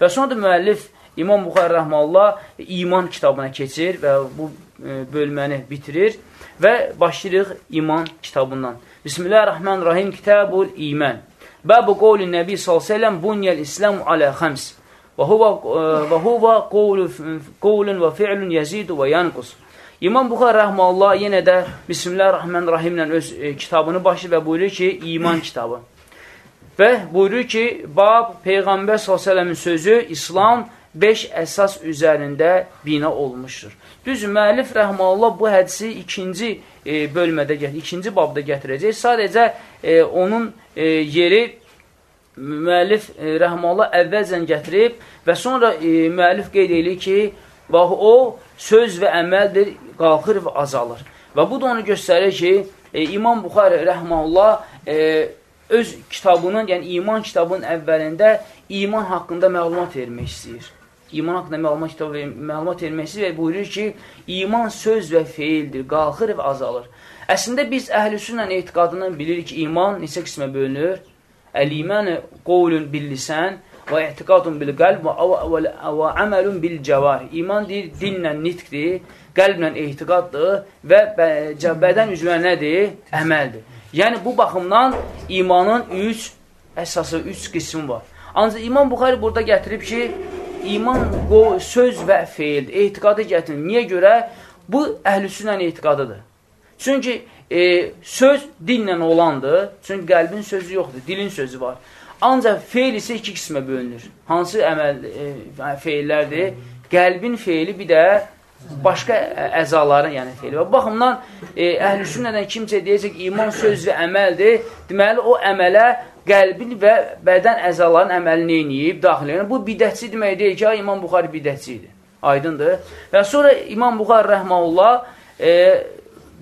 Və sonra da müəllif İmam Buxar Rəhmallah iman kitabına keçir və bu e, bölməni bitirir və başlayırıq iman kitabından. Bismillahirrahmanirrahim. Kitabul iman. Bəbu qovli Nəbi s.ə.v bunyəl İslam alə xəms və huvə qovlun və fi'lun yəzidu və yanqus. İmam Buxar Rəhmallah yenə də Bismillahirrahmanirrahim ilə öz e, kitabını başlayır və buyurur ki, iman kitabı. Və buyurur ki, Bab Peyğəmbər s.ə.v-in sözü İslam 5 əsas üzərində bina olmuşdur. Düz müəllif rəhməllah bu hədisi ikinci e, bölmədə ikinci babda gətirəcək. Sadəcə e, onun e, yeri müəllif e, rəhməllah əvvəlcən gətirib və sonra e, müəllif qeyd edir ki, bax o söz və əməldir, qalxır və azalır. Və bu da onu göstərir ki, e, İmam Buxari rəhməllah e, öz kitabının, yəni iman kitabının əvvəlində iman haqqında məlumat vermək istəyir iman haqqında məlumat kitabı məlumat verməsi və buyurur ki, iman söz və feildir, qalxır və azalır. Əslində biz əhlüsünlə etiqadından bilirik ki, iman neçə qismə bölünür? Əl-imanı qovlun bil-lisən və etiqadun bil-qəlb və əməlun bil-cəvar. İman deyir, dinlə nitqdir, qəlblə etiqaddır və bədən üzvləri nədir? Əməldir. Yəni, bu baxımdan imanın üç əsası, üç qismi var. Ancaq İmam Buxari burada gətirib ki, iman söz və feil, etiqadı gətirir. Niyə görə? Bu əhlüsünlə etiqadıdır. Çünki e, söz dinlə olandır. Çünki qəlbin sözü yoxdur, dilin sözü var. Ancaq feil isə iki qismə bölünür. Hansı əməl e, feillərdir? Qəlbin feili bir də başqa əzaların, yəni feili. Və baxımdan e, əhlüsünnədən kimsə deyəcək iman söz və əməldir. Deməli o əmələ qəlbin və bədən əzaların əməlini eləyib, daxil edir. Bu bidətçi demək deyil ki, İmam Buxari bidətçi idi. Aydındır. Və sonra İmam Buxari rəhməhullah e,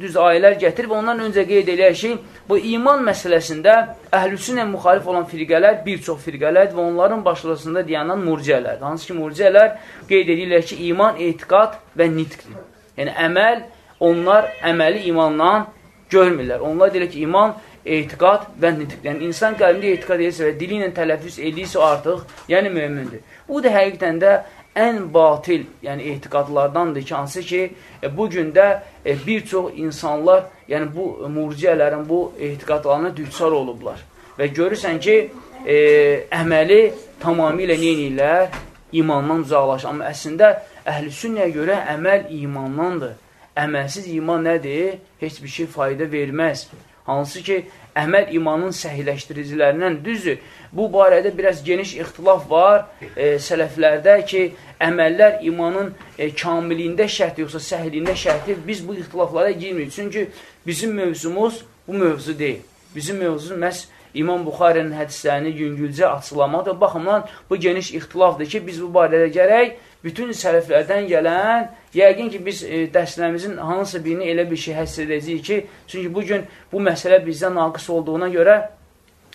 düz ayələr gətirib, ondan öncə qeyd eləyək ki, bu iman məsələsində əhlüsünlə müxalif olan firqələr bir çox firqələrdir və onların başlasında deyəndən murciələrdir. Hansı ki, murciələr qeyd edirlər ki, iman, etiqad və nitqdir. Yəni, əməl, onlar əməli imandan görmürlər. Onlar deyirlər ki, iman etiqad və nitiq. Yəni, insan qəlbində etiqad edirsə və dili ilə tələffüz edirsə artıq, yəni mümindir. Bu da həqiqətən də ən batil, yəni etiqadlardandır ki, hansı ki, e, bu gündə e, bir çox insanlar, yəni bu murciyələrin bu etiqadlarına düçar olublar. Və görürsən ki, e, əməli tamamilə neynirlər? İmandan uzaqlaşır. Amma əslində, əhl-i sünnəyə görə əməl imandandır. Əməlsiz iman nədir? Heç bir şey fayda verməz. Hansı ki, əməl imanın səhiləşdiricilərindən düzdür. Bu barədə biraz geniş ixtilaf var e, sələflərdə ki, əməllər imanın e, kamiliyində şərtdir, yoxsa səhliyində şərtdir. Biz bu ixtilaflara girmirik. Çünki bizim mövzumuz bu mövzu deyil. Bizim mövzu məhz İmam Buxarənin hədislərini yüngülcə açıqlamadır. Baxımdan bu geniş ixtilafdır ki, biz bu barədə gərək bütün sələflərdən gələn, yəqin ki, biz e, dərslərimizin hansısa birini elə bir şey həsr edəcəyik ki, çünki bugün bu məsələ bizdə naqıs olduğuna görə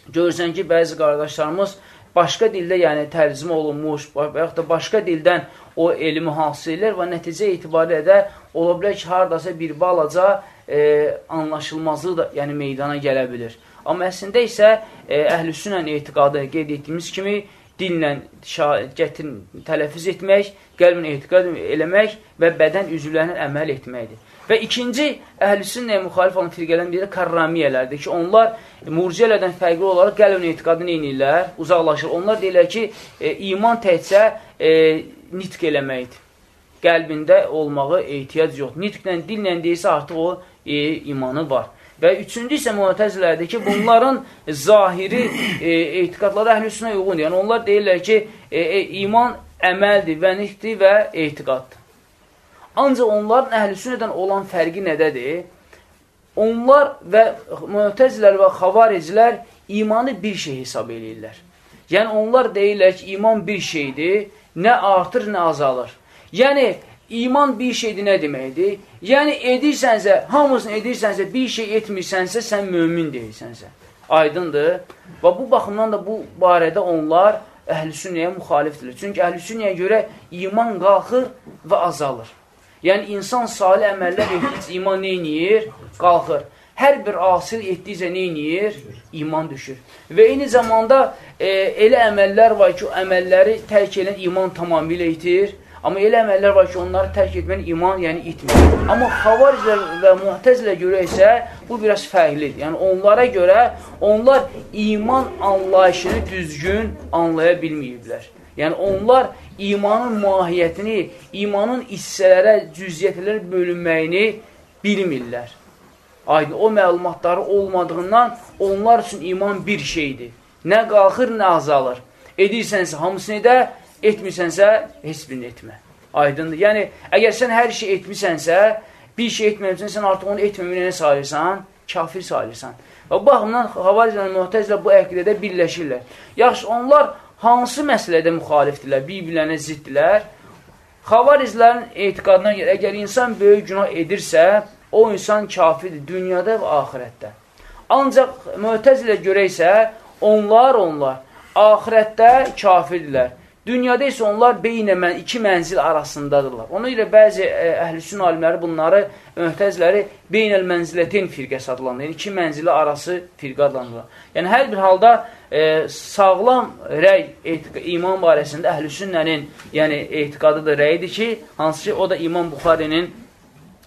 görürsən ki, bəzi qardaşlarımız başqa dildə yəni tərcümə olunmuş və yaxud da başqa dildən o elmi hasil edir və nəticə itibarilə də ola bilər ki, haradasa bir balaca e, anlaşılmazlıq da yəni meydana gələ bilir. Amma əslində isə e, əhlüsünlə etiqadı qeyd etdiyimiz kimi dillə gətirin, tələffüz etmək, qəlbin etiqad eləmək və bədən üzvlərinin əməl etməkdir. Və ikinci əhlüsünnəyə müxalif olan firqələrin biri karramiyələrdir ki, onlar murciələrdən fərqli olaraq qəlbin etiqadını eynirlər, uzaqlaşır. Onlar deyirlər ki, e, iman təkcə e, nitq eləməkdir. Qəlbində olmağı ehtiyac yox. Nitqlə, dillə deyirsə artıq o e, imanı var. Və üçüncü isə müətəzilərdir ki, bunların zahiri e, etiqadları əhlüsünə uyğundur. Yəni, onlar deyirlər ki, e, e, iman əməldir, vənihdir və etiqaddır. Ancaq onların əhlüsünədən olan fərqi nədədir? Onlar və müətəzilər və xavaricilər imanı bir şey hesab edirlər. Yəni, onlar deyirlər ki, iman bir şeydir, nə artır, nə azalır. Yəni, İman bir şeydir nə deməkdir? Yəni, edirsənsə, hamısını edirsənsə, bir şey etmirsənsə, sən mömin deyilsənsə. Aydındır. Və bu baxımdan da bu barədə onlar əhlüsünnəyə müxalifdirlər. Çünki əhlüsünnəyə görə iman qalxır və azalır. Yəni, insan salih əməllər etdikcə iman neyniyir? Qalxır. hər bir asil etdikcə nə inir? İman düşür. Və eyni zamanda e, elə əməllər var ki, o əməlləri tərk edən iman tamamilə itir. Amma elə əməllər var ki, onları tərk etmən iman, yəni itmir. Amma xavariclə və muhtəzlə görə isə bu biraz fərqlidir. Yəni onlara görə onlar iman anlayışını düzgün anlaya bilməyiblər. Yəni onlar imanın mahiyyətini, imanın hissələrə, cüziyyətlərə bölünməyini bilmirlər. Aydın, o məlumatları olmadığından onlar üçün iman bir şeydir. Nə qalxır, nə azalır. Edirsənsə hamısını edə, etmirsənsə heç birini etmə. Aydındır. Yəni, əgər sən hər şey etmisənsə, bir şey etməmişsən, sən artıq onu etməməyinə sayırsan, kafir sayırsan. Və baxımdan Xavariclə Muhtəzlə bu əqidədə birləşirlər. Yaxşı, onlar hansı məsələdə müxalifdirlər, bir-birlərinə ziddilər? Xavariclərin etiqadına görə, əgər insan böyük günah edirsə, o insan kafirdir dünyada və axirətdə. Ancaq mütəzilə görə isə onlar, onlar axirətdə kafirdirlər. Dünyada isə onlar beynə mən, iki mənzil arasındadırlar. Ona görə bəzi e, əhlüsün alimləri bunları, mühtəzləri beynəl mənzilətin firqəsi adlanır. Yəni, iki mənzili arası firqə adlanırlar. Yəni, hər bir halda e, sağlam rəy iman barəsində əhlüsünnənin yəni, etiqadıdır, rəyidir ki, hansı ki, o da İmam Buxarinin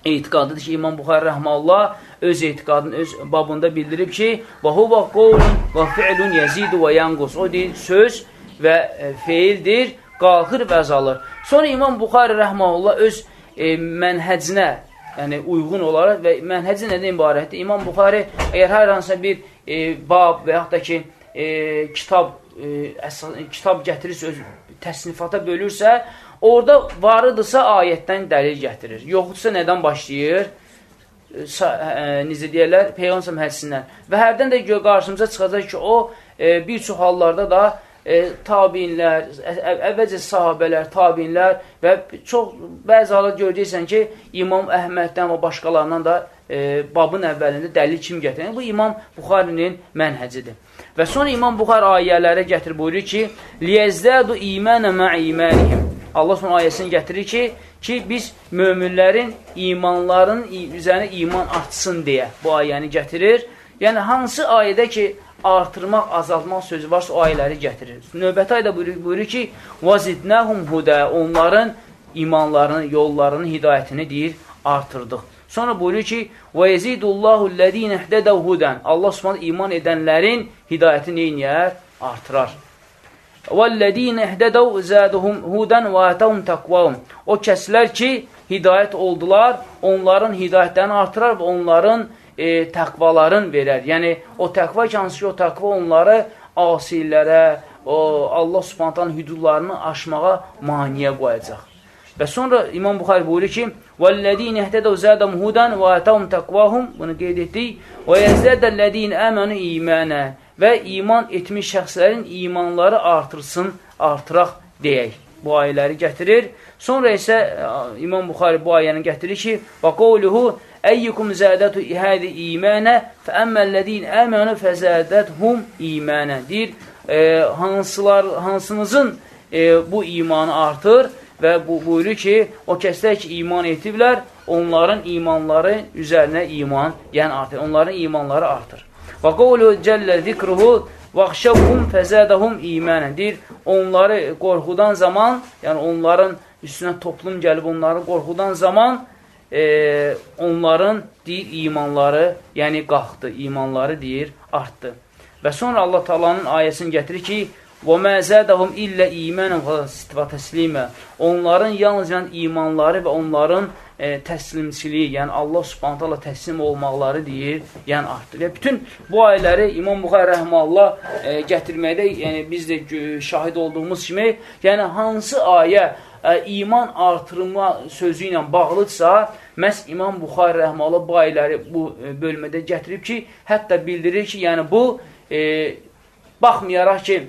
etiqadıdır ki, İmam Buxar Rəhmallah öz etiqadını öz babında bildirib ki, və huvə qovlun və fi'lun yəzidu və yanqus. O deyil, söz və e, feildir, qalxır və azalır. Sonra İmam Buxari Rəhmallah öz e, mənhəcinə, yəni uyğun olaraq və mənhəci nədən ibarətdir? İmam Buxari əgər hər hansısa bir e, bab və yaxud da ki, e, kitab, e, əsas, kitab gətirirsə, öz təsnifata bölürsə, Orada varıdırsa ayətdən dəlil gətirir. Yoxdursa nədən başlayır? Sa ə, necə deyərlər? Peyğəmbər hədisindən. Və hərdən də qarşımıza çıxacaq ki, o e, bir çox hallarda da e, tabinlər, əvvəlcə sahabələr, tabinlər və çox bəzi halda görəcəksən ki, İmam Əhməddən və başqalarından da e, babın əvvəlində dəlil kim gətirir? Bu İmam Buxarinin mənhəcidir. Və sonra İmam Buxar ayələrə gətir buyurur ki, "Liyəzdadu imanə ma imanihim." Allah son ayəsini gətirir ki, ki biz möminlərin imanların üzərinə iman artsın deyə bu ayəni gətirir. Yəni hansı ayədə ki artırmaq, azaltmaq sözü varsa o ayələri gətirir. Növbəti ayda buyurur, buyurur ki, وَزِدْنَهُمْ hudə Onların imanlarını, yollarını, hidayətini deyir, artırdıq. Sonra buyurur ki, وَيَزِيدُ اللّٰهُ الَّذ۪ينَ اَحْدَدَوْ هُدًا Allah subhanə iman edənlərin hidayətini neynəyər? Artırar. وَالَّذ۪ينَ اَحْدَدَوْ زَادُهُمْ هُدًا وَاَتَوْمْ تَقْوَهُمْ O kəslər ki, hidayət oldular, onların hidayətlərini artırar və onların e, təqvaların verər. Yəni, o təqva ki, hansı ki, o təqva onları asillərə, o Allah subhanətən hüdudlarını aşmağa maniyə qoyacaq. Və sonra İmam Buxari buyurur ki, وَالَّذ۪ينَ اَهْتَدَوْ زَادَمْ هُدًا وَاَتَوْمْ تَقْوَهُمْ Bunu qeyd etdik. وَيَزْدَدَ الَّذ۪ينَ əməni imanə Və iman etmiş şəxslərin imanları artırsın, artıraq deyək. Bu ayələri gətirir. Sonra isə İmam Buxari bu ayəni gətirir ki, və qovluhu Əyyukum zədətu ihədi imanə fəəmməllədiyin əmənə fəzədəthum imanə. Deyir, e, hansılar, hansınızın e, bu imanı artır və bu, buyurur ki, o kəslər ki, iman etiblər, onların imanları üzərinə iman, yəni artır, onların imanları artır. Və qovlu cəllə zikruhu vaxşəvhum fəzədəhum imanən. Deyir, onları qorxudan zaman, yəni onların üstünə toplum gəlib onları qorxudan zaman e, onların deyir imanları, yəni qalxdı, imanları deyir, artdı. Və sonra Allah Taala'nın ayəsini gətirir ki, Və məzədəhum illə imanən və təslimə. Onların yalnızca imanları və onların e, təslimçiliyi, yəni Allah subhanət hala təslim olmaqları deyir, yəni artdır. Və bütün bu ayələri İmam Buxar Rəhmallah e, gətirməkdə, yəni biz də şahid olduğumuz kimi, yəni hansı ayə e, iman artırma sözü ilə bağlıdsa, məhz İmam Buxar Rəhmallah bu ayələri bu e, bölmədə gətirib ki, hətta bildirir ki, yəni bu e, baxmayaraq ki,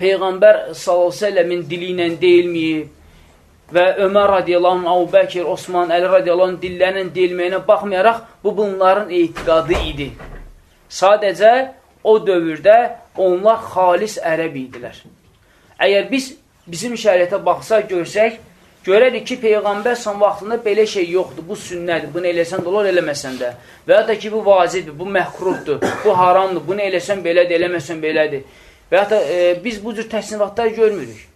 Peyğəmbər s.ə.v-in dili ilə deyilməyib və Ömər radiyallahu anh, Abu Bəkir, Osman, Əli radiyallahu anh dillərinin deyilməyinə baxmayaraq bu bunların etiqadı idi. Sadəcə o dövrdə onlar xalis ərəb idilər. Əgər biz bizim şəriətə baxsaq, görsək, görərik ki, Peyğəmbər son vaxtında belə şey yoxdur, bu sünnədir, bunu eləsən də olur, eləməsən də. Və ya da ki, bu vacibdir, bu məhkrufdur, bu haramdır, bunu eləsən belədir, eləməsən belədir. Və da e, biz bu cür təsnifatlar görmürük.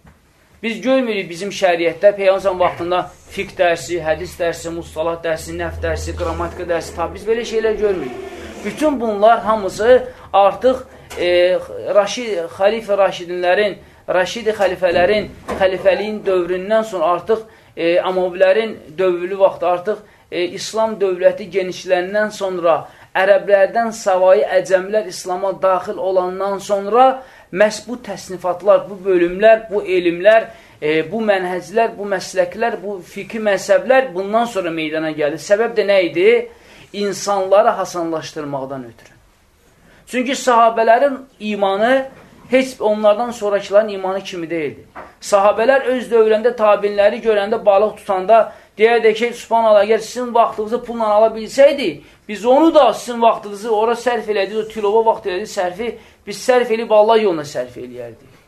Biz görmürük bizim şəriətdə Peyğəmbər vaxtında fiqh dərsi, hədis dərsi, mustalah dərsi, nəf dərsi, qrammatika dərsi, tabi biz belə şeylər görmürük. Bütün bunlar hamısı artıq e, Raşid, xalifə Raşidinlərin Raşidi xəlifələrin xəlifəliyin dövründən sonra artıq e, Amavilərin dövrlü vaxtı artıq e, İslam dövləti genişləndən sonra ərəblərdən savayı əcəmlər İslama daxil olandan sonra məhz bu təsnifatlar, bu bölümlər, bu elmlər, e, bu mənhəclər, bu məsləklər, bu fikri məzhəblər bundan sonra meydana gəldi. Səbəb də nə idi? İnsanları hasanlaşdırmaqdan ötürü. Çünki sahabələrin imanı heç onlardan sonrakıların imanı kimi deyildi. Sahabələr öz dövrəndə tabinləri görəndə balıq tutanda deyərdi ki, subhanallah, əgər sizin vaxtınızı pulla ala bilsəydi, biz onu da sizin vaxtınızı ora sərf elədik, o tilova vaxt elədik sərfi, biz sərf eləyib Allah yoluna sərf eləyərdik.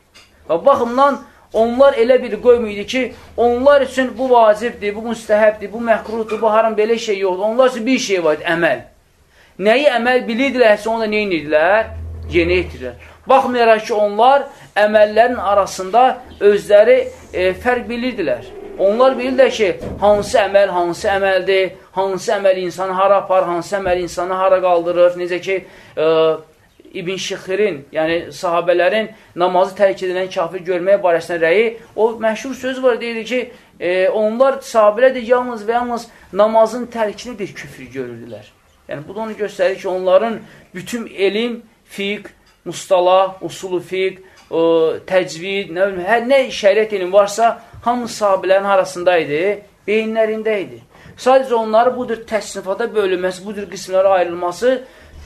Və baxımdan onlar elə bir qoymuydu ki, onlar üçün bu vacibdir, bu müstəhəbdir, bu məhkruhdur, bu haram, belə şey yoxdur. Onlar üçün bir şey var, əməl. Nəyi əməl bilirdilərsə, onu da nə edirdilər? Yeni etirirlər. Baxmayaraq ki, onlar əməllərin arasında özləri e, fərq bilirdilər. Onlar bilirlər ki, hansı əməl hansı əməldir, hansı əməl insanı hara apar, hansı əməl insanı hara qaldırır. Necə ki, e, İbn Şixirin, yəni sahabələrin namazı tərk edilən kafir görməyə barəsində rəyi, o məşhur söz var, deyir ki, e, onlar sahabələr yalnız və yalnız namazın tərkini bir küfür görürdülər. Yəni, bu da onu göstərir ki, onların bütün elm, fiqh, mustala, usulu fiq, təcvid, nə bilim, hər nə şəriət elm varsa, hamı sahabilərin arasında idi, beyinlərində idi. Sadəcə onları budur təsnifata bölünməsi, budur qismlərə ayrılması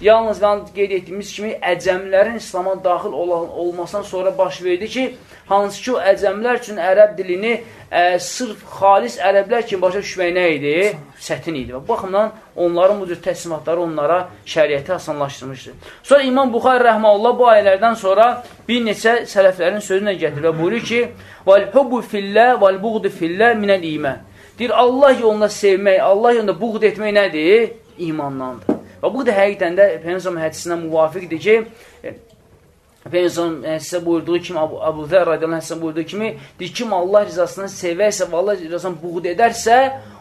yalnız qeyd etdiyimiz kimi əcəmlərin İslama daxil olan, olmasından sonra baş verdi ki, hansı ki o əcəmlər üçün ərəb dilini ə, sırf xalis ərəblər kimi başa düşmək nə idi? Çətin idi. Və baxımdan onların bu cür təslimatları onlara şəriəti asanlaşdırmışdır. Sonra İmam Buxar rəhməllah bu ayələrdən sonra bir neçə sələflərin sözünə gətirir və buyurur ki, وَالْحُبُّ فِي اللَّهِ وَالْبُغْدِ فِي اللَّهِ مِنَ الْإِيمَانِ Deyir, Allah yolunda sevmək, Allah yolunda buğd etmək nədir? İmandandır. Və bu da həqiqətən də Peygəmbər hədisindən müvafiqdir ki, Peygəmbər sizə buyurduğu kimi, Abu, Abu Zər radiyallahu sizə buyurduğu kimi, deyir, kim Allah rizasını sevərsə və Allah rizasını buğd edərsə,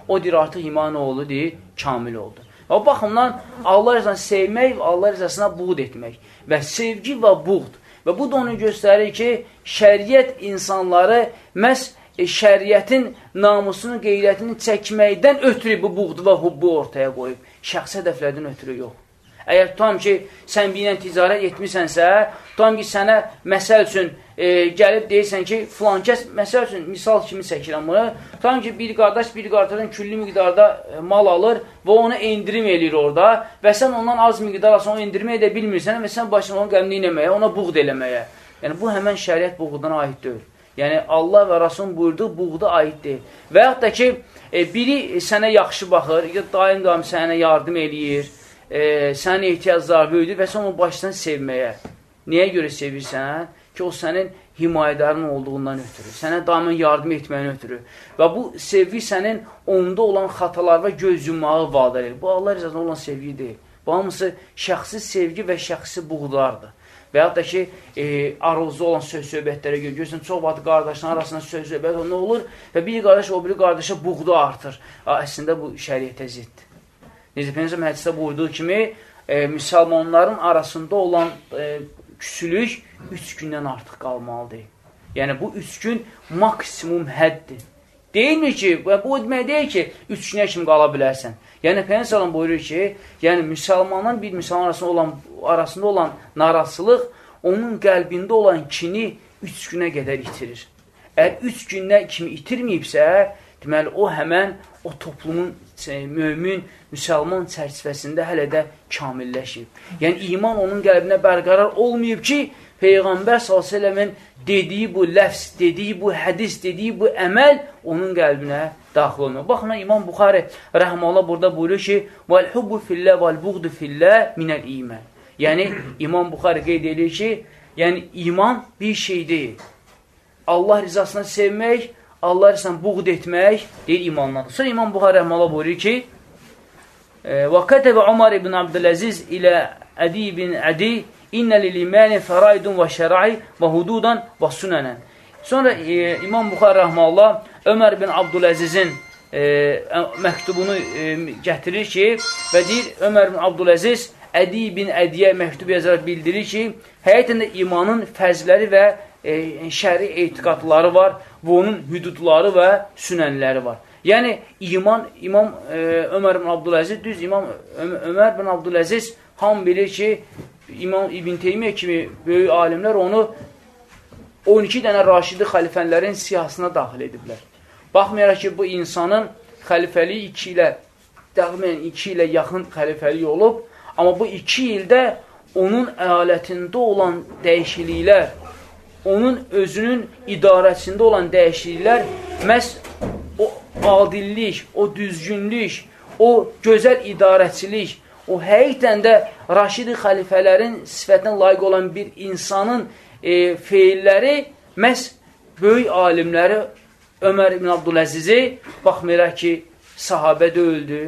o deyir, artıq iman oğlu, deyir, kamil oldu. Və baxımdan Allah rizasını sevmək və Allah rizasına buğd etmək və sevgi və buğd. Və bu da onu göstərir ki, şəriət insanları məhz e, şəriətin namusunu, qeyrətini çəkməkdən ötürü bu buğdu və hubbu ortaya qoyub. Şəxsi hədəflərdən ötürü yox. Əgər tutam ki, sən bir ilə ticarət etmisənsə, tutam ki, sənə məsəl üçün e, gəlib deyirsən ki, filan kəs, məsəl üçün, misal kimi çəkirəm bunu, tutam ki, bir qardaş bir qardaşdan küllü miqdarda e, mal alır və onu endirim eləyir orada və sən ondan az miqdar alsan, onu endirmə edə bilmirsən və sən başına onu qəmli eləməyə, ona buğd eləməyə. Yəni, bu həmən şəriət buğduna aid deyil. Yəni, Allah və Rasulun buyurduğu buğda aiddir. Və yaxud da ki, e, biri sənə yaxşı baxır, daim-daim sənə yardım eləyir, e, sənin ehtiyacları böyüdür və sən onu başdan sevməyə. Niyə görə sevirsən? Ki, o sənin himayədarın olduğundan ötürü, sənə daimən yardım etməyin ötürü. Və bu sevgi sənin onda olan xatalarına göz yummağı vadar edir. Bu, Allah rızasına olan sevgi deyil. Bu, hamısı şəxsi sevgi və şəxsi buğdardır. Və yaxud da ki, e, aruzda olan söz-söhbətlərə görə görürsən, çox vaxt qardaşların arasında söz-söhbət nə olur və bir qardaş o biri qardaşa buğdu artır. Əslində bu şəriətə ziddir. Necə Peynəsəm hədisdə buyurduğu kimi, e, müsəlmanların arasında olan e, küsülük üç gündən artıq qalmalıdır. Yəni, bu üç gün maksimum həddir. Deyilmir ki, bu demək deyil ki, üç günə kimi qala bilərsən. Yəni, Peynəsələm buyurur ki, yəni, müsəlmanın bir müsəlman arasında olan, arasında olan narazılıq onun qəlbində olan kini üç günə qədər itirir. Əgər üç günə kimi itirməyibsə, deməli, o həmən o toplumun mömin, müsəlman çərçivəsində hələ də kamilləşib. Yəni, iman onun qəlbinə bərqərar olmayıb ki, Peyğəmbər s.ə.v-in dediyi bu ləfs, dediyi bu hədis, dediyi bu əməl onun qəlbinə daxil olunur. Baxın, İmam Buxari rəhmələ burada buyurur ki, Vəl-hubbu fillə vəl-buğdu fillə minəl imən. Yəni, İmam Buxari qeyd edir ki, yəni, iman bir şey deyil. Allah rizasına sevmək, Allah rizasına buğd etmək deyil imandan. Sonra İmam Buxari rəhmələ buyurur ki, Və qətəbə Umar ibn Abdüləziz ilə Ədi ibn Ədi İnnə lil-imani fəraidun və şərai və hududan və sunənən. Sonra e, İmam Buxar rəhməllah Ömər bin Abdüləzizin e, məktubunu e, gətirir ki, və deyir Ömər bin Abdüləziz Ədi bin Ədiyə məktub yazaraq bildirir ki, həqiqətən imanın fəzləri və e, şəri etiqadları var və onun hüdudları və sünənləri var. Yəni, iman, İmam e, Ömər bin Abdüləziz, düz İmam Ömər bin Abdüləziz ham bilir ki, İmam İbn Teymiyyə kimi böyük alimlər onu 12 dənə Raşidi xəlifənlərin siyasına daxil ediblər. Baxmayaraq ki, bu insanın xəlifəliyi 2 ilə, təxminən 2 ilə yaxın xəlifəliyi olub, amma bu 2 ildə onun əyalətində olan dəyişikliklər, onun özünün idarəsində olan dəyişikliklər məhz o adillik, o düzgünlük, o gözəl idarəçilik, o həqiqətən də Raşidi xəlifələrin sifətinə layiq olan bir insanın e, feilləri məhz böyük alimləri Ömər ibn Abdüləzizi baxmayaraq ki, sahabə də öldü,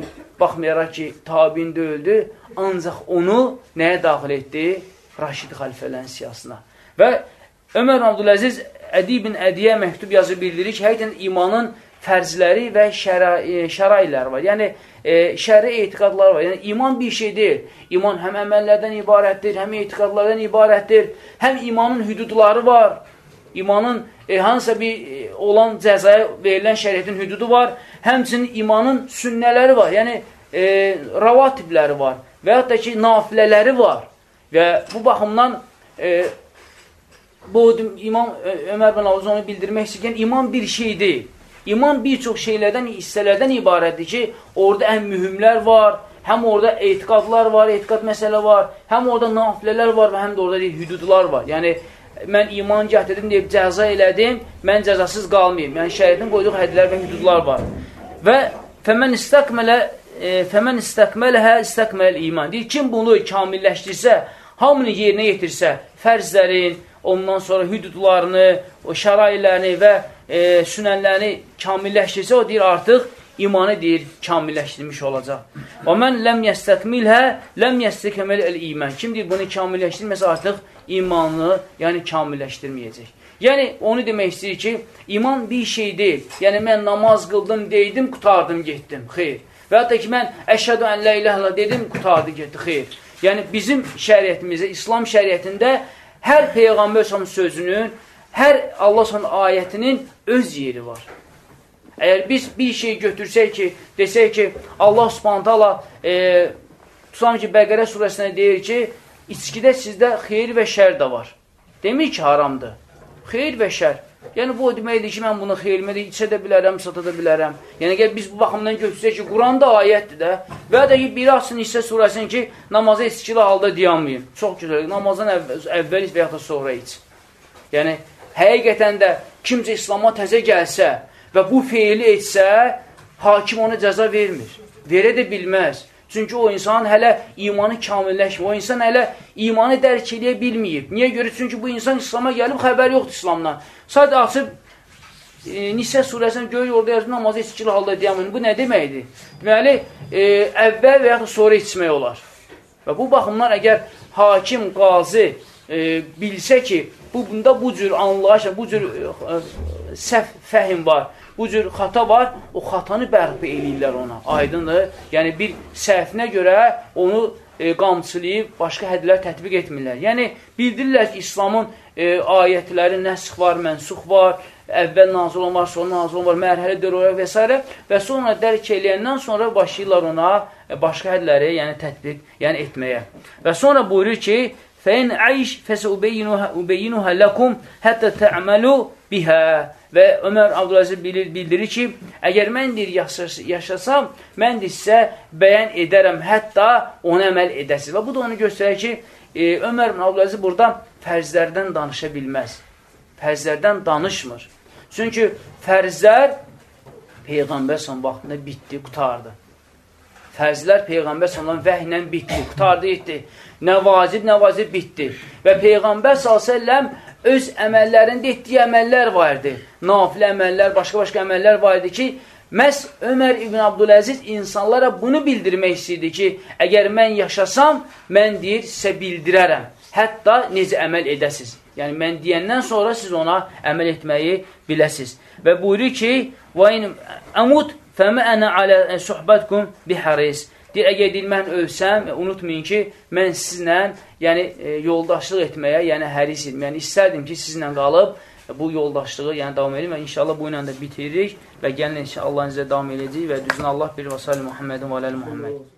baxmayaraq ki, tabin də öldü, ancaq onu nəyə daxil etdi? Raşid xəlifələrin siyasına. Və Ömər Abdüləziz Ədi ibn Ədiyə məktub yazıb bildirir ki, həqiqətən imanın fərzləri və şəra, e, şərailər var. Yəni, e, şəri etiqadlar var. Yəni, iman bir şey deyil. İman həm əməllərdən ibarətdir, həm etiqadlardan ibarətdir, həm imanın hüdudları var. İmanın e, hansısa bir e, olan cəzaya verilən şəriyyətin hüdudu var. Həmçinin imanın sünnələri var. Yəni, e, ravatibləri var və yaxud da ki, nafilələri var. Və bu baxımdan e, bu İmam Ömər bin Avuz onu bildirmək istəyən iman bir şey deyil. İman bir çox şeylərdən, hissələrdən ibarətdir ki, orada ən mühümlər var, həm orada etiqadlar var, etiqad məsələ var, həm orada nafilələr var və həm də orada hüdudlar var. Yəni, mən iman gətirdim deyib cəza elədim, mən cəzasız qalmayayım. Yəni, şəriyyətin qoyduğu hədlər və hüdudlar var. Və fəmən istəkmələ e, fəmən istəkmələhə istəkməl iman. Deyir, kim bunu kamilləşdirsə, hamını yerinə yetirsə, fərzlərin, ondan sonra hüdudlarını, o şərailərini və e, sünənlərini kamilləşdirsə, o deyir artıq imanı deyir kamilləşdirmiş olacaq. Və mən ləm yəstəkmilhə, ləm yəstəkəməl el-imən. Kim deyir bunu kamilləşdirməsə artıq imanını, yəni kamilləşdirməyəcək. Yəni, onu demək istəyir ki, iman bir şey deyil. Yəni, mən namaz qıldım, deydim, qutardım, getdim. Xeyr. Və hətta ki, mən əşhədu ən lə iləhlə dedim, qutardı, getdi. Xeyr. Yəni, bizim şəriətimizdə, İslam şəriətində hər Peyğəmbər sözünün hər Allah son ayətinin öz yeri var. Əgər biz bir şey götürsək ki, desək ki, Allah subhantala e, tutam ki, Bəqərə surəsində deyir ki, içkidə sizdə xeyir və şər də var. Demir ki, haramdır. Xeyir və şər. Yəni, bu o deməkdir ki, mən bunu xeyrimə də içə də bilərəm, sata da bilərəm. Yəni, gəl biz bu baxımdan götürsək ki, Quran da ayətdir də və da ki, biri açsın hissə surəsini ki, namaza içkili halda dayanmayın. Çox gözəl, namazdan əvvəl, əvvəl və ya da sonra iç. Yəni, həqiqətən də kimcə İslama təzə gəlsə və bu feili etsə, hakim ona cəza vermir. Verə də bilməz. Çünki o insan hələ imanı kamilləşmir. O insan hələ imanı dərk edə bilməyib. Niyə görə? Çünki bu insan İslama gəlib, xəbər yoxdur İslamdan. Sadə açıb e, Nisə surəsində görür, orada yazır, namazı içkili halda deyəmin. Bu nə deməkdir? Deməli, e, əvvəl və yaxud sonra içmək olar. Və bu baxımdan əgər hakim, qazi e, bilsə ki, bu bunda bu cür anlayış, bu cür e, e, səhv fəhim var, bu cür xata var, o xatanı bərpa eləyirlər ona. Aydındır? Yəni bir səhvinə görə onu e, qamçılayıb başqa hədlər tətbiq etmirlər. Yəni bildirirlər ki, İslamın e, ayətləri nəsx var, mənsux var, əvvəl nazil var, sonra nazil var, mərhələ dörə və s. və sonra dərk eləyəndən sonra başlayırlar ona e, başqa hədləri, yəni tətbiq, yəni etməyə. Və sonra buyurur ki, Fəin əyiş fəsəubeyyinuhə ləkum həttə tə'məlu bihə. Və Ömər Abdüləziz bilir, bildirir ki, əgər mən deyir yaşasam, mən sizə bəyan edərəm, hətta ona əməl edəsiz. Və bu da onu göstərir ki, e, Ömər Abdüləziz burada fərzlərdən danışa bilməz. Fərzlərdən danışmır. Çünki fərzlər Peyğəmbər son vaxtında bitdi, qutardı. Fərzlər Peyğəmbər sallallahu vəhlə bitdi, qutardı, etdi. Nə vacib, nə vacib bitdi. Və Peyğəmbər sallallahu öz əməllərində etdiyi əməllər var idi. Nafilə əməllər, başqa-başqa əməllər var idi ki, məhz Ömər İbn Abdüləziz insanlara bunu bildirmək istəyirdi ki, əgər mən yaşasam, mən deyir, sizə bildirərəm. Hətta necə əməl edəsiz. Yəni, mən deyəndən sonra siz ona əməl etməyi biləsiz. Və buyurur ki, وَاِنْ أَمُدْ Fəmə ənə alə suhbətkum bihəris. Deyir, əgər deyil, mən ölsəm, unutmayın ki, mən sizinlə yəni, e, yoldaşlıq etməyə yəni, həris edim. Yəni, istərdim ki, sizinlə qalıb bu yoldaşlığı yəni, davam edim və inşallah bu ilə də bitiririk və gəlin inşallah Allah izlə davam edəcəyik və düzünə Allah bir və salli Muhammedin və aləli Muhammed.